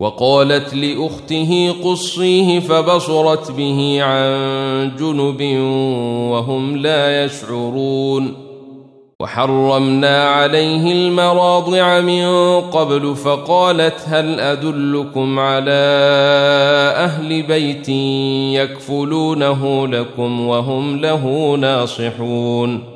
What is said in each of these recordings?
وقالت لأخته قصيه فبصرت به عن جنب وهم لا يشعرون. وحرمنا عليه المراضع من قبل فقالت هل أدلكم على أهل بيت يكفلونه لكم وهم له ناصحون.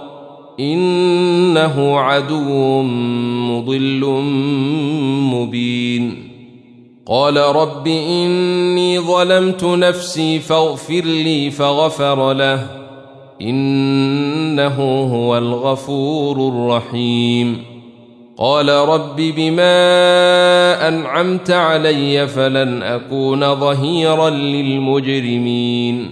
إنه عدو مضل مبين. قال رب إني ظلمت نفسي فاغفر لي فغفر له. إنه هو الغفور الرحيم. قال رب بما أنعمت علي فلن أكون ظهيرا للمجرمين.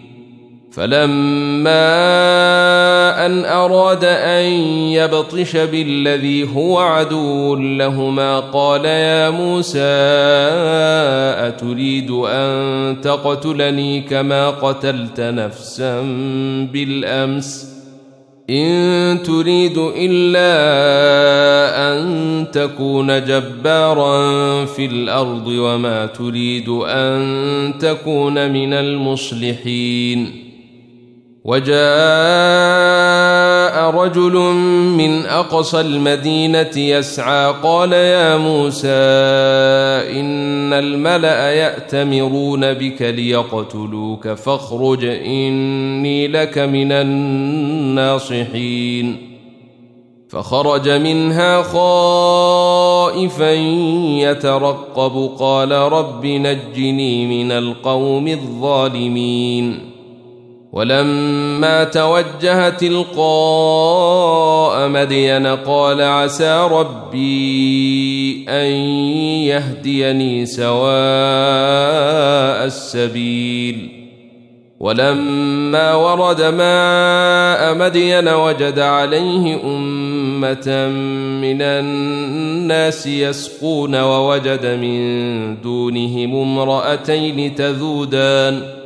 فلما أن أراد أن يبطش بالذي هو عدو لهما قال يا موسى أتريد أن تقتلني كما قتلت نفسا بالأمس؟ إن تريد إلا أن تكون جبارا في الأرض وما تريد أن تكون من المصلحين. وجاء رجل من أقصى المدينة يسعى قال يا موسى إن الملأ يأتمرون بك ليقتلوك فاخرج إني لك من الناصحين. فخرج منها خائفا يترقب قال رب نجني من القوم الظالمين. ولما توجه تلقاء مدين قال عسى ربي أن يهديني سواء السبيل. ولما ورد ماء مدين وجد عليه أمة من الناس يسقون ووجد من دونهم امرأتين تذودان.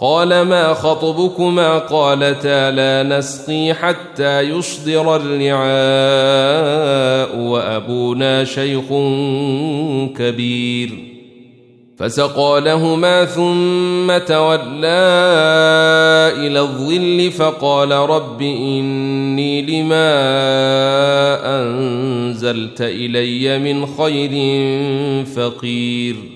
قال ما خطبكما قالتا لا نسقي حتى يصدر الرعاء وأبونا شيخ كبير. فسقى لهما ثم تولى إلى الظل فقال رب إني لما أنزلت إلي من خير فقير.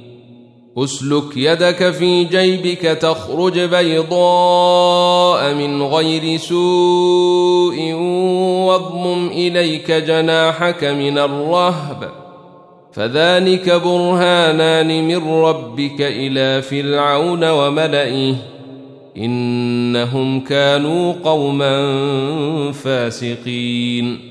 اسلك يدك في جيبك تخرج بيضاء من غير سوء واضمم إليك جناحك من الرهب. فذلك برهانان من ربك إلى فرعون وملئه. إنهم كانوا قوما فاسقين.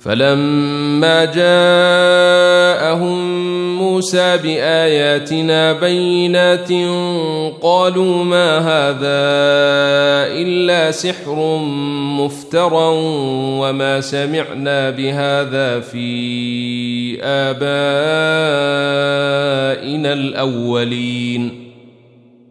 فلما جاءهم موسى بآياتنا بينات قالوا ما هذا إلا سحر مفترى وما سمعنا بهذا في آبائنا الأولين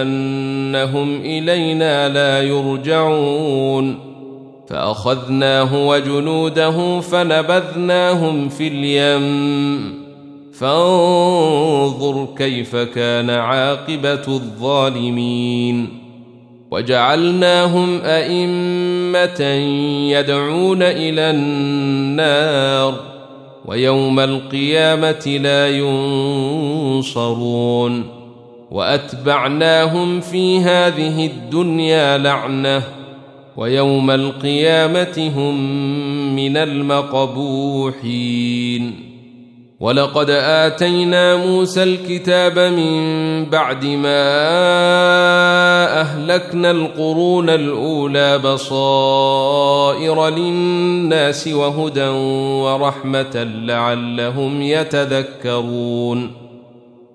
انهم الينا لا يرجعون فاخذناه وجنوده فنبذناهم في اليم فانظر كيف كان عاقبه الظالمين وجعلناهم ائمه يدعون إلى النار ويوم القيامه لا ينصرون وأتبعناهم في هذه الدنيا لعنة ويوم القيامة هم من المقبوحين. ولقد آتينا موسى الكتاب من بعد ما أهلكنا القرون الأولى بصائر للناس وهدى ورحمة لعلهم يتذكرون.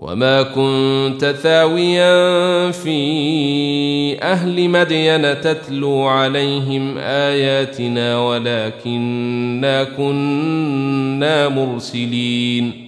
وما كنت ثاويا في أهل مدين تتلو عليهم آياتنا ولكنا كنا مرسلين.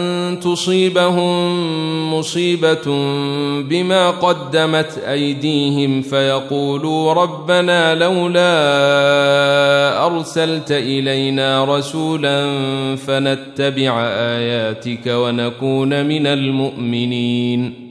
تصيبهم مصيبة بما قدمت أيديهم فيقولوا ربنا لولا أرسلت إلينا رسولا فنتبع آياتك ونكون من المؤمنين.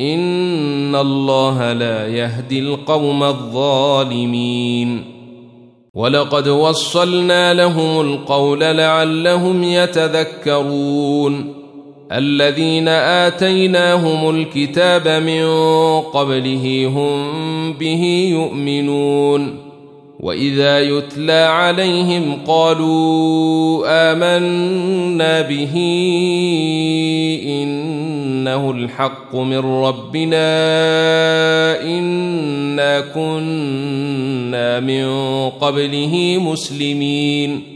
ان الله لا يهدي القوم الظالمين ولقد وصلنا لهم القول لعلهم يتذكرون الذين اتيناهم الكتاب من قبله هم به يؤمنون واذا يتلى عليهم قالوا امنا به انه الحق من ربنا انا كنا من قبله مسلمين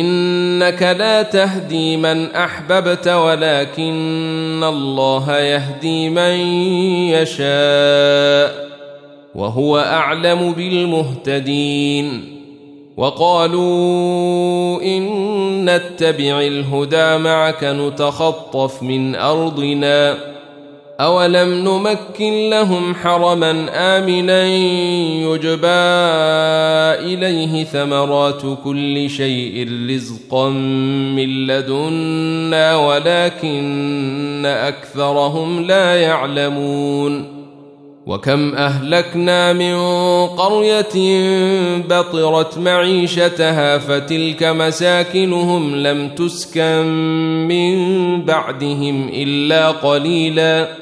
إنك لا تهدي من أحببت ولكن الله يهدي من يشاء وهو أعلم بالمهتدين وقالوا إن نتبع الهدى معك نتخطف من أرضنا أولم نمكن لهم حرما آمنا يجبى إليه ثمرات كل شيء رزقا من لدنا ولكن أكثرهم لا يعلمون وكم أهلكنا من قرية بطرت معيشتها فتلك مساكنهم لم تسكن من بعدهم إلا قليلاً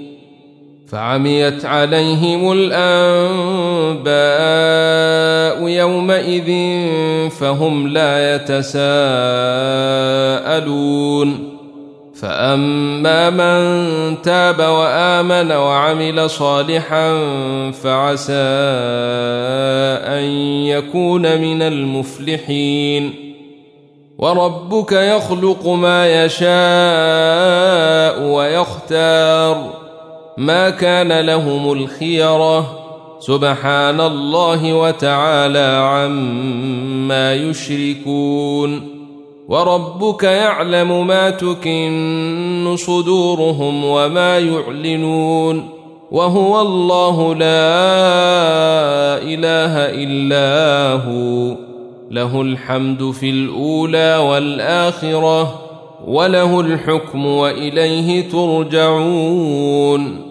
فعميت عليهم الأنباء يومئذ فهم لا يتساءلون. فأما من تاب وآمن وعمل صالحا فعسى أن يكون من المفلحين. وربك يخلق ما يشاء ويختار. ما كان لهم الخيرة. سبحان الله وتعالى عما يشركون. وربك يعلم ما تكن صدورهم وما يعلنون. وهو الله لا إله إلا هو. له الحمد في الأولى والآخرة. وله الحكم وإليه ترجعون.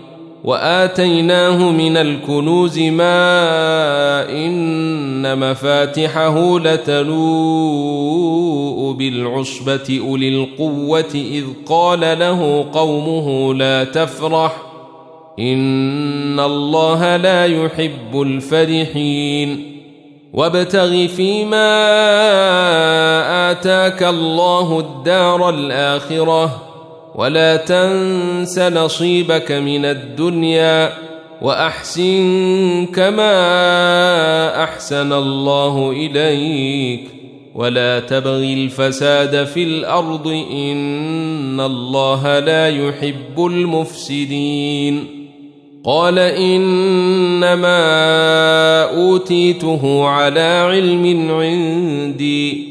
وآتيناه من الكنوز ما إن مفاتحه لتنوء بالعصبة أولي القوة إذ قال له قومه لا تفرح إن الله لا يحب الفرحين وابتغ فيما آتاك الله الدار الآخرة ولا تنس نصيبك من الدنيا وأحسن كما أحسن الله إليك ولا تبغ الفساد في الأرض إن الله لا يحب المفسدين قال إنما أوتيته على علم عندي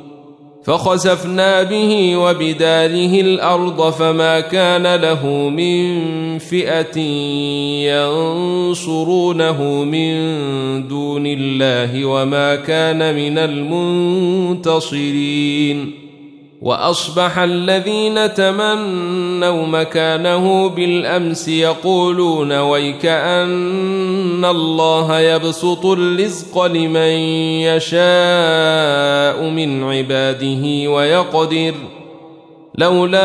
فخسفنا به وبداره الأرض فما كان له من فئة ينصرونه من دون الله وما كان من المنتصرين. وأصبح الذين تمنوا مكانه بالأمس يقولون ويك ان الله يبسط الرزق لمن يشاء من عباده ويقدر لولا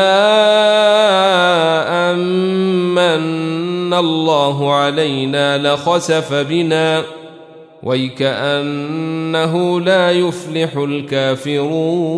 امن الله علينا لخسف بنا ويكأنه لا يفلح الكافرون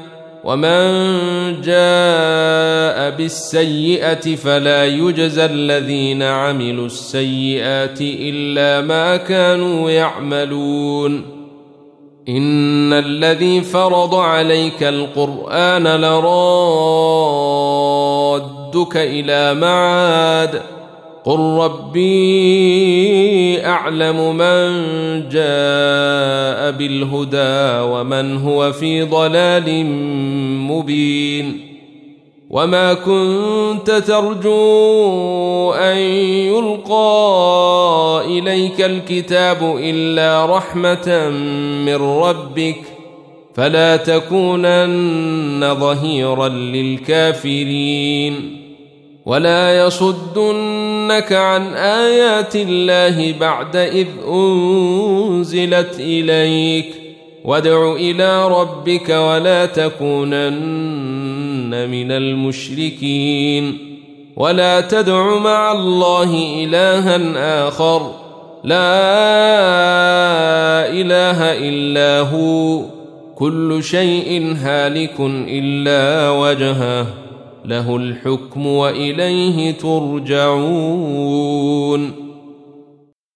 ومن جاء بالسيئه فلا يجزى الذين عملوا السيئات الا ما كانوا يعملون ان الذي فرض عليك القران لرادك إلى معاد قل ربي اعلم من جاء بالهدى ومن هو في ضلال مبين وما كنت ترجو ان يلقى اليك الكتاب الا رحمه من ربك فلا تكونن ظهيرا للكافرين ولا يصدنك عن آيات الله بعد إذ أنزلت إليك. وادع إلى ربك ولا تكونن من المشركين. ولا تدع مع الله إلها آخر. لا إله إلا هو. كل شيء هالك إلا وجهه. له الحكم وإليه ترجعون.